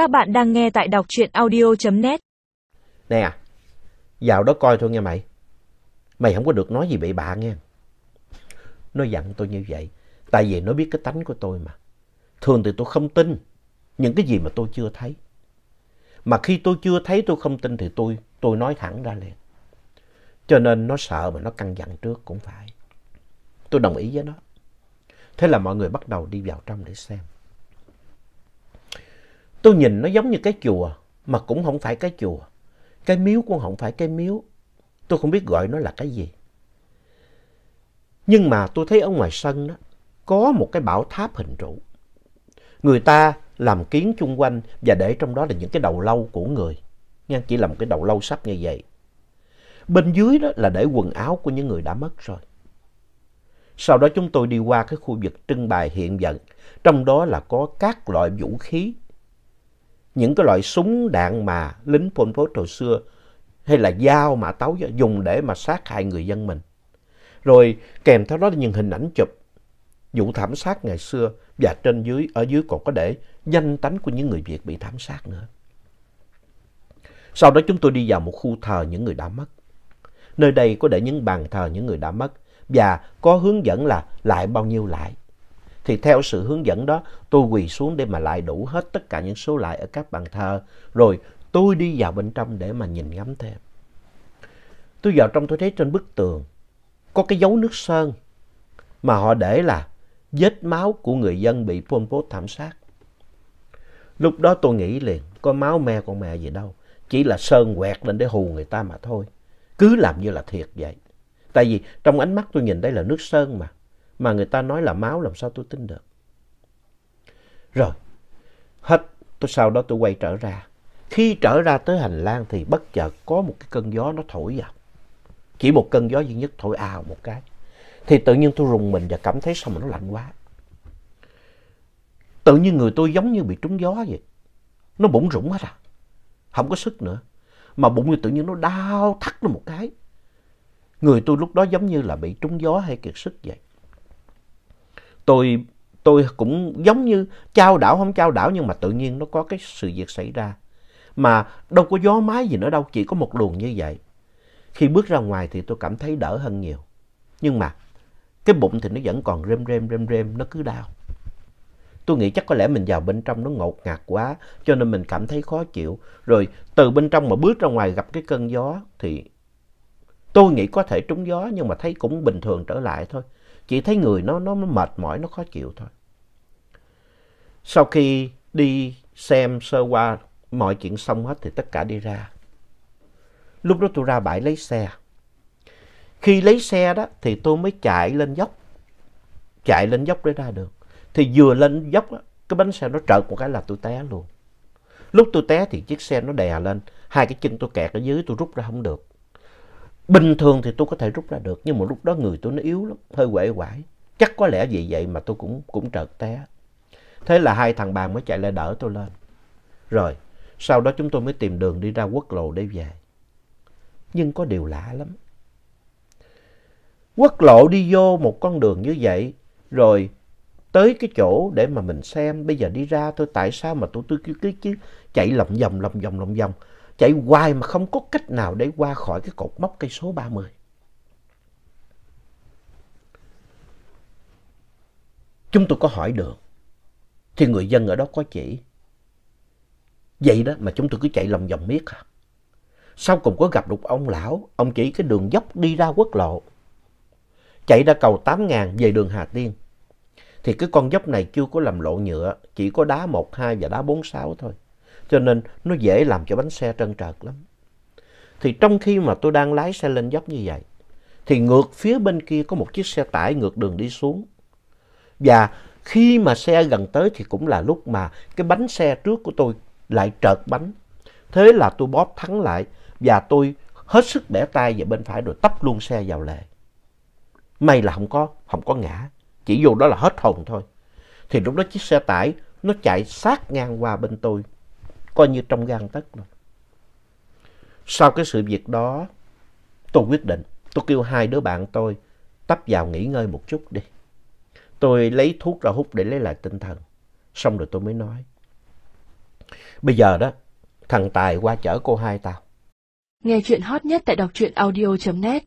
Các bạn đang nghe tại đọc truyện audio.net. Nè, vào đó coi thôi nghe mày. Mày không có được nói gì bậy bạ nghe. Nó dặn tôi như vậy, tại vì nó biết cái tánh của tôi mà. Thường thì tôi không tin những cái gì mà tôi chưa thấy. Mà khi tôi chưa thấy tôi không tin thì tôi tôi nói thẳng ra liền. Cho nên nó sợ mà nó căng dặn trước cũng phải. Tôi đồng ý với nó. Thế là mọi người bắt đầu đi vào trong để xem. Tôi nhìn nó giống như cái chùa, mà cũng không phải cái chùa. Cái miếu cũng không phải cái miếu. Tôi không biết gọi nó là cái gì. Nhưng mà tôi thấy ở ngoài sân đó, có một cái bảo tháp hình trụ. Người ta làm kiến chung quanh và để trong đó là những cái đầu lâu của người. Nha, chỉ là một cái đầu lâu sắt như vậy. Bên dưới đó là để quần áo của những người đã mất rồi. Sau đó chúng tôi đi qua cái khu vực trưng bày hiện vật. Trong đó là có các loại vũ khí. Những cái loại súng đạn mà lính Pol Pot hồi xưa, hay là dao mà tấu dùng để mà sát hại người dân mình. Rồi kèm theo đó là những hình ảnh chụp, vụ thảm sát ngày xưa và trên dưới, ở dưới còn có để danh tánh của những người Việt bị thảm sát nữa. Sau đó chúng tôi đi vào một khu thờ những người đã mất. Nơi đây có để những bàn thờ những người đã mất và có hướng dẫn là lại bao nhiêu lại. Thì theo sự hướng dẫn đó, tôi quỳ xuống để mà lại đủ hết tất cả những số lại ở các bàn thờ. Rồi tôi đi vào bên trong để mà nhìn ngắm thêm. Tôi vào trong tôi thấy trên bức tường có cái dấu nước sơn mà họ để là vết máu của người dân bị Pol Pot thảm sát. Lúc đó tôi nghĩ liền, có máu me con mẹ gì đâu. Chỉ là sơn quẹt lên để hù người ta mà thôi. Cứ làm như là thiệt vậy. Tại vì trong ánh mắt tôi nhìn đây là nước sơn mà. Mà người ta nói là máu làm sao tôi tin được. Rồi, hết. Tôi sau đó tôi quay trở ra. Khi trở ra tới hành lang thì bất chợt có một cái cơn gió nó thổi vào. Chỉ một cơn gió duy nhất thổi ào một cái. Thì tự nhiên tôi rùng mình và cảm thấy sao mà nó lạnh quá. Tự nhiên người tôi giống như bị trúng gió vậy. Nó bụng rủng hết à. Không có sức nữa. Mà bụng như tự nhiên nó đau thắt nó một cái. Người tôi lúc đó giống như là bị trúng gió hay kiệt sức vậy. Tôi, tôi cũng giống như trao đảo không trao đảo nhưng mà tự nhiên nó có cái sự việc xảy ra. Mà đâu có gió mái gì nữa đâu, chỉ có một luồng như vậy. Khi bước ra ngoài thì tôi cảm thấy đỡ hơn nhiều. Nhưng mà cái bụng thì nó vẫn còn rem rem rem rem, nó cứ đau. Tôi nghĩ chắc có lẽ mình vào bên trong nó ngột ngạt quá cho nên mình cảm thấy khó chịu. Rồi từ bên trong mà bước ra ngoài gặp cái cơn gió thì tôi nghĩ có thể trúng gió nhưng mà thấy cũng bình thường trở lại thôi. Chỉ thấy người nó, nó mệt mỏi, nó khó chịu thôi. Sau khi đi xem sơ qua mọi chuyện xong hết thì tất cả đi ra. Lúc đó tôi ra bãi lấy xe. Khi lấy xe đó thì tôi mới chạy lên dốc. Chạy lên dốc để ra được. Thì vừa lên dốc, cái bánh xe nó trợt một cái là tôi té luôn. Lúc tôi té thì chiếc xe nó đè lên. Hai cái chân tôi kẹt ở dưới tôi rút ra không được. Bình thường thì tôi có thể rút ra được. Nhưng mà lúc đó người tôi nó yếu lắm. Hơi quệ quải. Chắc có lẽ vì vậy mà tôi cũng, cũng trợt té. Thế là hai thằng bạn mới chạy lại đỡ tôi lên. Rồi, sau đó chúng tôi mới tìm đường đi ra quốc lộ để về. Nhưng có điều lạ lắm. Quốc lộ đi vô một con đường như vậy, rồi tới cái chỗ để mà mình xem bây giờ đi ra thôi tại sao mà tôi tôi cứ, cứ, cứ chạy lòng vòng lòng vòng lòng vòng chạy hoài mà không có cách nào để qua khỏi cái cột mốc cây số 30. Chúng tôi có hỏi đường thì người dân ở đó có chỉ. Vậy đó mà chúng tôi cứ chạy lòng vòng miết à. Sau cùng có gặp được ông lão, ông chỉ cái đường dốc đi ra quốc lộ. Chạy ra cầu 8.000 về đường Hà Tiên thì cái con dốc này chưa có làm lộ nhựa, chỉ có đá 12 và đá 46 thôi. Cho nên nó dễ làm cho bánh xe trơn trượt lắm. Thì trong khi mà tôi đang lái xe lên dốc như vậy, thì ngược phía bên kia có một chiếc xe tải ngược đường đi xuống. Và khi mà xe gần tới thì cũng là lúc mà cái bánh xe trước của tôi lại trợt bánh. Thế là tôi bóp thắng lại và tôi hết sức bẻ tay về bên phải rồi tấp luôn xe vào lề. May là không có, không có ngã chỉ vô đó là hết hồn thôi. Thì lúc đó chiếc xe tải nó chạy sát ngang qua bên tôi, coi như trong gan tất luôn. Sau cái sự việc đó, tôi quyết định, tôi kêu hai đứa bạn tôi tấp vào nghỉ ngơi một chút đi. Tôi lấy thuốc ra hút để lấy lại tinh thần. Xong rồi tôi mới nói. Bây giờ đó, thằng Tài qua chở cô hai tao. Nghe chuyện hot nhất tại đọc truyện audio.net